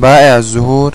بائع الزهور.